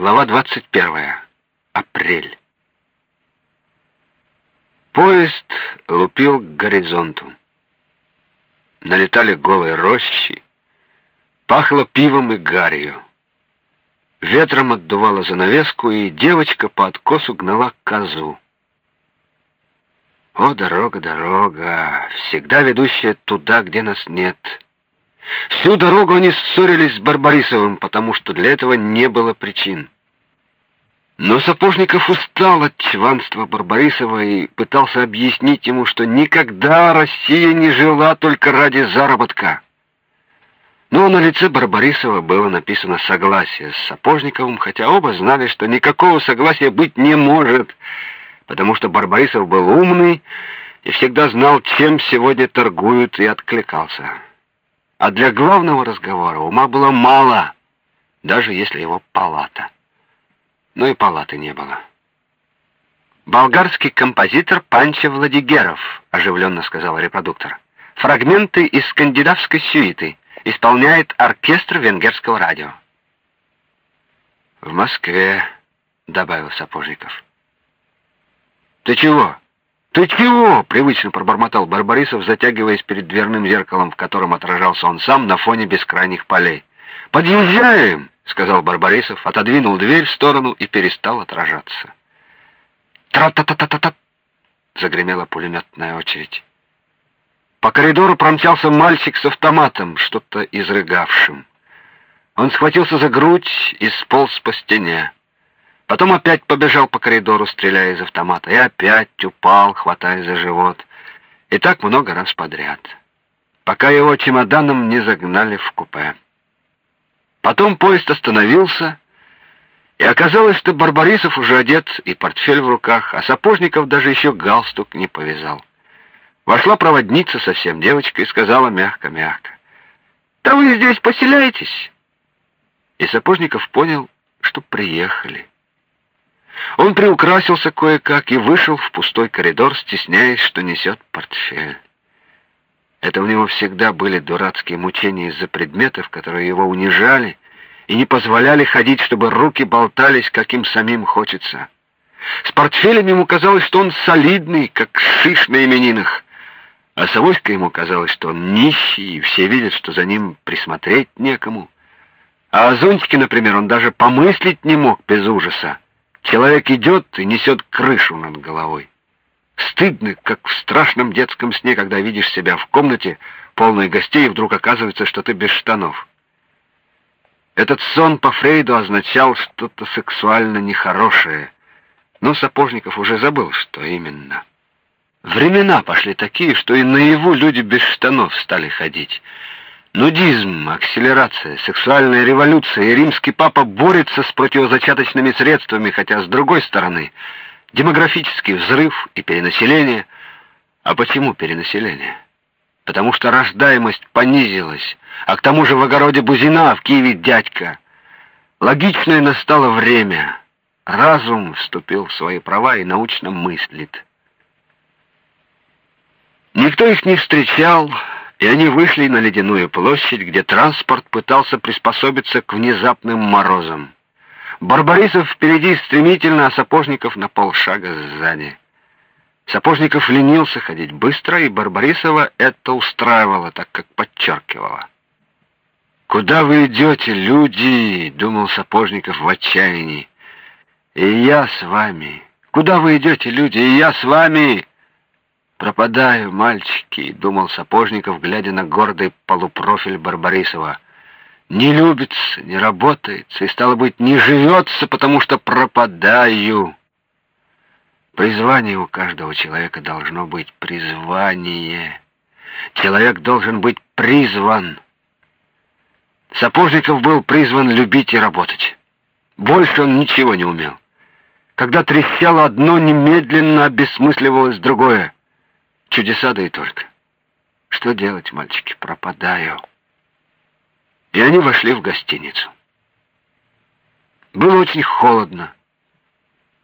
Глава 21. Апрель. Поезд лупил к горизонту. Налетали голые рощи, пахло пивом и гарью. Ветром отдувало занавеску, и девочка по откосу гнала козу. О, дорога, дорога, всегда ведущая туда, где нас нет. Всю дорогу они ссорились с Барбарисовым, потому что для этого не было причин. Но Сапожников устал от чванства Барбарисова и пытался объяснить ему, что никогда Россия не жила только ради заработка. Но на лице Барбарисова было написано согласие с Сапожниковым, хотя оба знали, что никакого согласия быть не может, потому что Барбарисов был умный и всегда знал, чем сегодня торгуют, и откликался. А для главного разговора ума было мало, даже если его палата но и палаты не было. «Болгарский композитор Панча Владигеров», — оживленно сказал репродуктор. «Фрагменты из скандинавской сюиты. Исполняет оркестр венгерского радио». «В Москве», — добавил Сапожников. «Ты чего? Ты чего?» — привычно пробормотал Барбарисов, затягиваясь перед дверным зеркалом, в котором отражался он сам на фоне бескрайних полей. «Подъезжаем!» — сказал Барбарисов, отодвинул дверь в сторону и перестал отражаться. «Тра-та-та-та-та-та!» — загремела пулеметная очередь. По коридору промчался мальчик с автоматом, что-то изрыгавшим. Он схватился за грудь и сполз по стене. Потом опять побежал по коридору, стреляя из автомата, и опять упал, хватая за живот. И так много раз подряд, пока его чемоданом не загнали в купе. Потом поезд остановился, и оказалось, что Барбарисов уже одет и портфель в руках, а Сапожников даже еще галстук не повязал. Вошла проводница совсем девочка и сказала мягко-мягко, «Да вы здесь поселяетесь?» И Сапожников понял, что приехали. Он приукрасился кое-как и вышел в пустой коридор, стесняясь, что несет портфель. Это у него всегда были дурацкие мучения из-за предметов, которые его унижали и не позволяли ходить, чтобы руки болтались, как им самим хочется. С портфелем ему казалось, что он солидный, как шиш на именинах, а с авоськой ему казалось, что он нищий, и все видят, что за ним присмотреть некому. А о зонтике, например, он даже помыслить не мог без ужаса. Человек идет и несет крышу над головой. Стыдно, как в страшном детском сне, когда видишь себя в комнате, полной гостей, и вдруг оказывается, что ты без штанов. Этот сон по Фрейду означал что-то сексуально нехорошее, но Сапожников уже забыл, что именно. Времена пошли такие, что и наяву люди без штанов стали ходить. Нудизм, акселерация, сексуальная революция, и римский папа борется с противозачаточными средствами, хотя с другой стороны — демографический взрыв и перенаселение. А почему перенаселение? Потому что рождаемость понизилась, а к тому же в огороде Бузина, в Киеве дядька. Логичное настало время. Разум вступил в свои права и научно мыслит. Никто их не встречал, и они вышли на ледяную площадь, где транспорт пытался приспособиться к внезапным морозам. Барбарисов впереди стремительно, а Сапожников на полшага сзади. Сапожников ленился ходить быстро, и Барбарисова это устраивало, так как подчеркивало. «Куда вы идете, люди?» — думал Сапожников в отчаянии. «И я с вами. Куда вы идете, люди? И я с вами!» «Пропадаю, мальчики», — думал Сапожников, глядя на гордый полупрофиль Барбарисова не любится, не работается, и, стало быть, не живется, потому что пропадаю. Призвание у каждого человека должно быть призвание. Человек должен быть призван. Сапожников был призван любить и работать. Больше он ничего не умел. Когда трещало одно, немедленно обесмысливалось другое. Чудеса да и только. Что делать, мальчики, пропадаю и они вошли в гостиницу. Было очень холодно.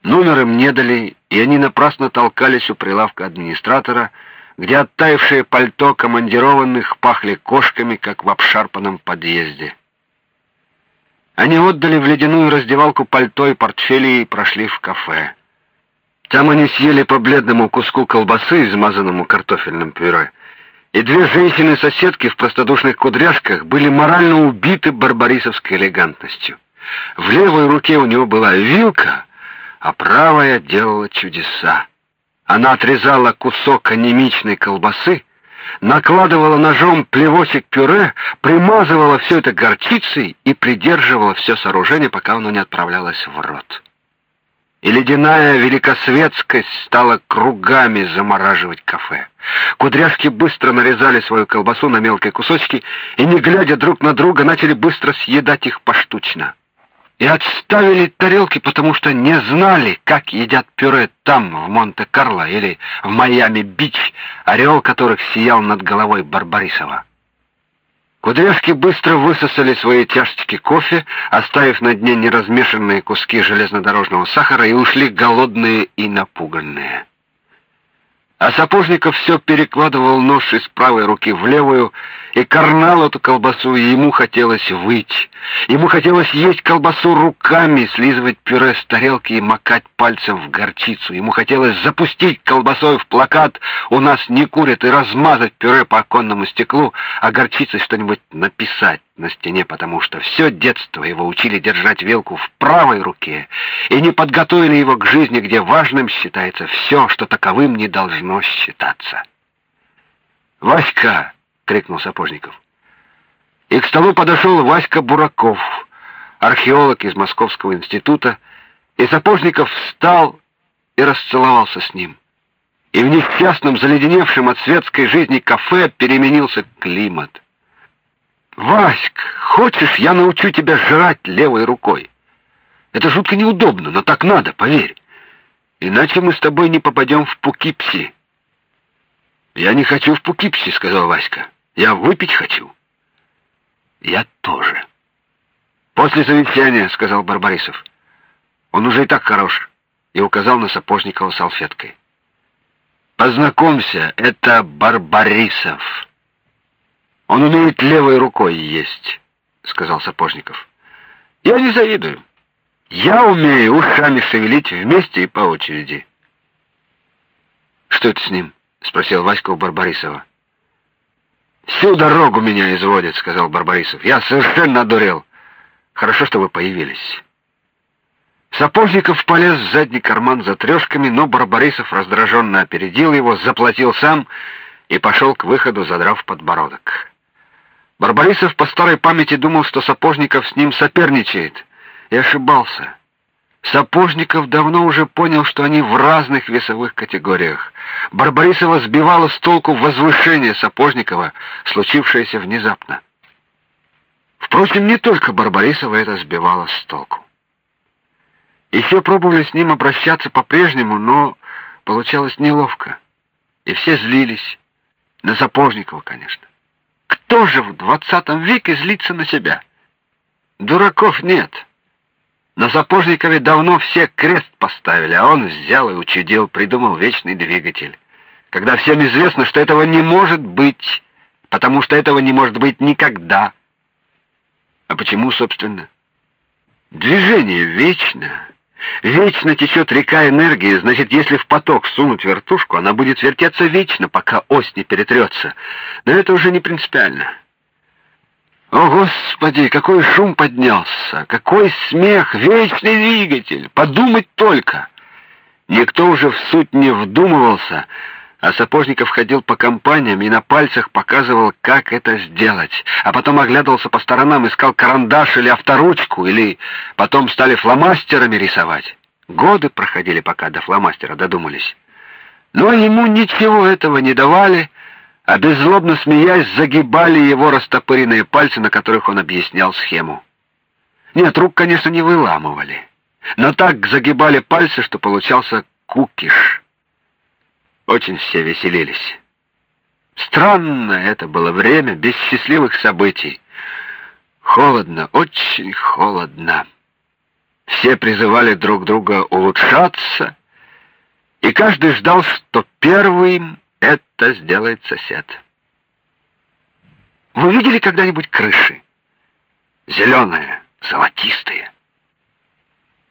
Номер им не дали, и они напрасно толкались у прилавка администратора, где оттаившее пальто командированных пахли кошками, как в обшарпанном подъезде. Они отдали в ледяную раздевалку пальто и портфели и прошли в кафе. Там они съели по бледному куску колбасы, измазанному картофельным пюре. И две женщины-соседки в простодушных кудряшках были морально убиты барбарисовской элегантностью. В левой руке у него была вилка, а правая делала чудеса. Она отрезала кусок анемичной колбасы, накладывала ножом плевочек пюре, примазывала все это горчицей и придерживала все сооружение, пока оно не отправлялось в рот. И ледяная великосветскость стала кругами замораживать кафе. Кудряшки быстро нарезали свою колбасу на мелкие кусочки и, не глядя друг на друга, начали быстро съедать их поштучно и отставили тарелки, потому что не знали, как едят пюре там, в Монте-Карло или в Майами-Бич, орел которых сиял над головой Барбарисова. Кудряшки быстро высосали свои чашечки кофе, оставив на дне неразмешанные куски железнодорожного сахара, и ушли голодные и напуганные. А Сапожников все перекладывал нож из правой руки в левую и карнал эту колбасу, и ему хотелось выйти. Ему хотелось есть колбасу руками, слизывать пюре с тарелки и макать пальцем в горчицу. Ему хотелось запустить колбасой в плакат «У нас не курят» и размазать пюре по оконному стеклу, а горчицей что-нибудь написать на стене, потому что все детство его учили держать вилку в правой руке и не подготовили его к жизни, где важным считается все, что таковым не должно считаться. «Васька!» — крикнул Сапожников. И к столу подошел Васька Бураков, археолог из Московского института, и Сапожников встал и расцеловался с ним. И в несчастном, заледеневшем от светской жизни кафе переменился климат. «Васьк, хочешь, я научу тебя жрать левой рукой? Это жутко неудобно, но так надо, поверь. Иначе мы с тобой не попадем в Пукипси». «Я не хочу в Пукипси», — сказал Васька. «Я выпить хочу». «Я тоже». «После совещания», — сказал Барбарисов. «Он уже и так хорош», и указал на Сапожникова салфеткой. «Познакомься, это Барбарисов». Он умеет левой рукой есть, сказал Сапожников. Я не завидую. Я умею ушами шевелить вместе и по очереди. Что это с ним? спросил Васька у Барбарисова. Всю дорогу меня изводит, сказал Барбарисов. Я совершенно одурел. Хорошо, что вы появились. Сапожников полез в задний карман за трешками, но Барбарисов раздраженно опередил его, заплатил сам и пошел к выходу, задрав подбородок. Барбарисов по старой памяти думал, что Сапожников с ним соперничает, и ошибался. Сапожников давно уже понял, что они в разных весовых категориях. Барбарисова сбивало с толку возвышение Сапожникова, случившееся внезапно. Впрочем, не только Барбарисова это сбивало с толку. Еще пробовали с ним обращаться по-прежнему, но получалось неловко. И все злились. На Сапожникова, конечно. Кто же в двадцатом веке злится на себя? Дураков нет. На Сапожникове давно все крест поставили, а он взял и учудил, придумал вечный двигатель. Когда всем известно, что этого не может быть, потому что этого не может быть никогда. А почему, собственно? Движение вечно. Вечно течет река энергии, значит, если в поток сунуть вертушку, она будет вертеться вечно, пока ось не перетрется. Но это уже не принципиально. О, Господи, какой шум поднялся, какой смех, вечный двигатель, подумать только. Никто уже в суть не вдумывался, а Сапожников ходил по компаниям и на пальцах показывал, как это сделать, а потом оглядывался по сторонам, искал карандаш или авторучку, или потом стали фломастерами рисовать. Годы проходили, пока до фломастера додумались. Но ему ничего этого не давали, а беззлобно смеясь загибали его растопыренные пальцы, на которых он объяснял схему. Нет, рук, конечно, не выламывали, но так загибали пальцы, что получался кукиш. Очень все веселились. Странно это было время без счастливых событий. Холодно, очень холодно. Все призывали друг друга улучшаться, и каждый ждал, что первым это сделает сосед. Вы видели когда-нибудь крыши? Зеленая, золотистые,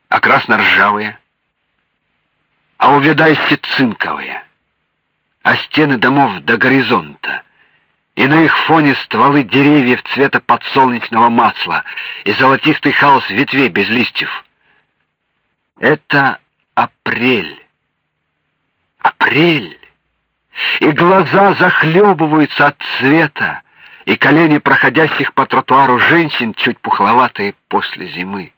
а красно-ржавые, а увядайся цинковые, а стены домов до горизонта, и на их фоне стволы деревьев цвета подсолнечного масла и золотистый хаос ветвей без листьев. Это апрель. Апрель. И глаза захлебываются от цвета, и колени проходящих по тротуару женщин чуть пухловатые после зимы.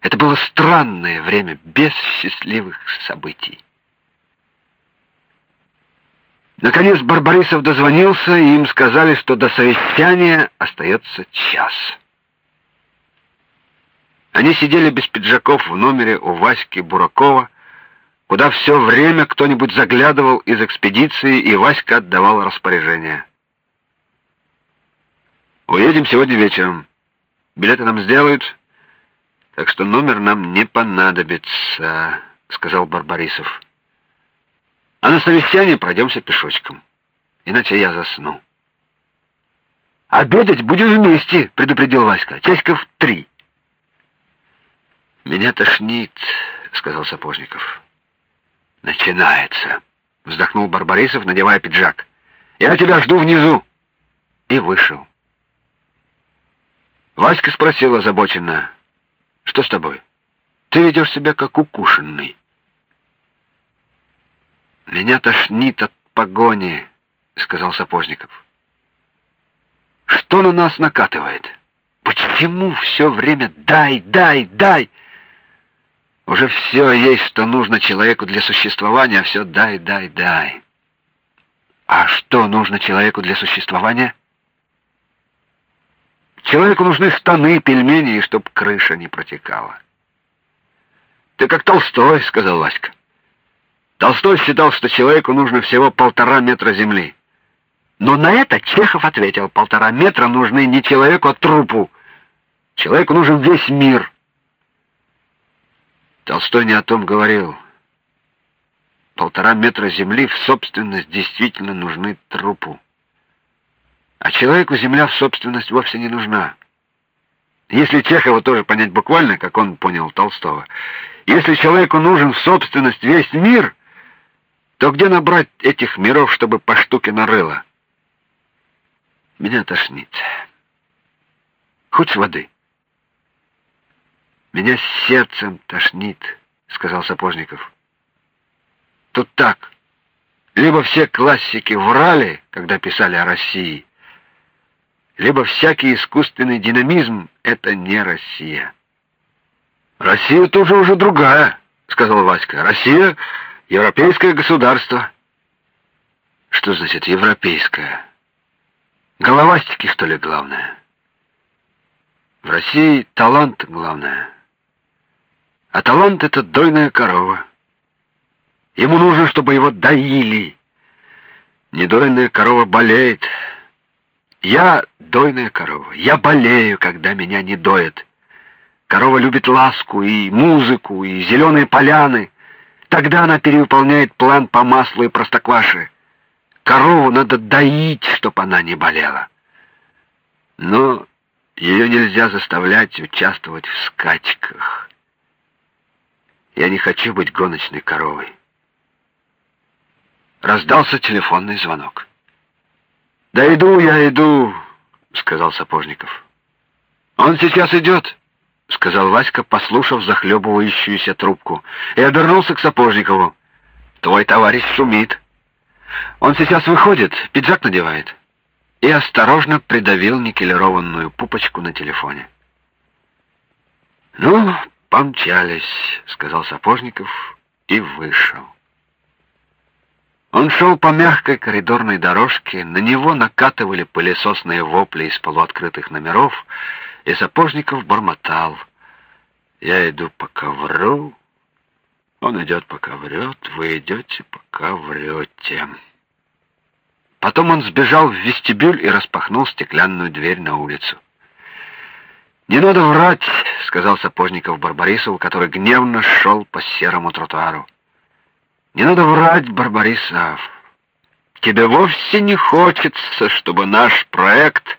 Это было странное время без счастливых событий. Наконец Барбарисов дозвонился, и им сказали, что до совещания остается час. Они сидели без пиджаков в номере у Васьки Буракова, куда все время кто-нибудь заглядывал из экспедиции, и Васька отдавал распоряжение. Уедем сегодня вечером. Билеты нам сделают, так что номер нам не понадобится, сказал Барбарисов. А на совещание пройдемся пешочком, иначе я засну. Обедать будем вместе, предупредил Васька. Часиков три. Меня тошнит, сказал Сапожников. Начинается, вздохнул Барбарисов, надевая пиджак. Я тебя жду внизу. И вышел. Васька спросил озабоченно: "Что с тобой? Ты ведешь себя как укушенный". Меня тошнит от погони, сказал Сапожников. Что на нас накатывает? Почему все время дай, дай, дай? Уже все есть, что нужно человеку для существования, а все дай, дай, дай. А что нужно человеку для существования? Человеку нужны штаны, пельмени и чтоб крыша не протекала. Ты как Толстой, сказал Васька. Толстой считал, что человеку нужно всего полтора метра земли. Но на это Чехов ответил: полтора метра нужны не человеку, а трупу. Человеку нужен весь мир. Толстой не о том говорил. Полтора метра земли в собственность действительно нужны трупу. А человеку земля в собственность вовсе не нужна. Если Чехова тоже понять буквально, как он понял Толстого, если человеку нужен в собственность весь мир, то где набрать этих миров, чтобы по штуке нарыло? Меня тошнит. Хочешь воды? Меня сердцем тошнит, сказал Сапожников. Тут так. Либо все классики врали, когда писали о России, либо всякий искусственный динамизм — это не Россия. Россия тоже уже другая, сказал Васька. Россия — европейское государство. Что значит европейское? Головастики, что ли, главное? В России талант главное. А талант — это дойная корова. Ему нужно, чтобы его доили. Недойная корова болеет, я дойная корова. Я болею, когда меня не доят. Корова любит ласку и музыку, и зеленые поляны. Тогда она перевыполняет план по маслу и простокваше. Корову надо доить, чтобы она не болела. Но ее нельзя заставлять участвовать в скачках. Я не хочу быть гоночной коровой. Раздался телефонный звонок. Да иду я, иду, сказал Сапожников. Он сейчас идет, сказал Васька, послушав захлебывающуюся трубку, и обернулся к Сапожникову. Твой товарищ шумит. Он сейчас выходит, пиджак надевает. И осторожно придавил никелированную пупочку на телефоне. Ну, помчались, сказал Сапожников и вышел. Он шел по мягкой коридорной дорожке, на него накатывали пылесосные вопли из полуоткрытых номеров, и Сапожников бормотал. «Я иду по ковру, он идет пока врет, вы идете пока врете». Потом он сбежал в вестибюль и распахнул стеклянную дверь на улицу. «Не надо врать», — сказал Сапожников Барбарисову, который гневно шел по серому тротуару. Не надо врать, Барбарисов. Тебе вовсе не хочется, чтобы наш проект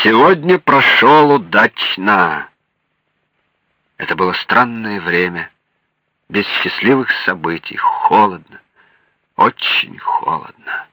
Сегодня прошел удачно. Это было странное время, без счастливых событий, холодно, очень холодно.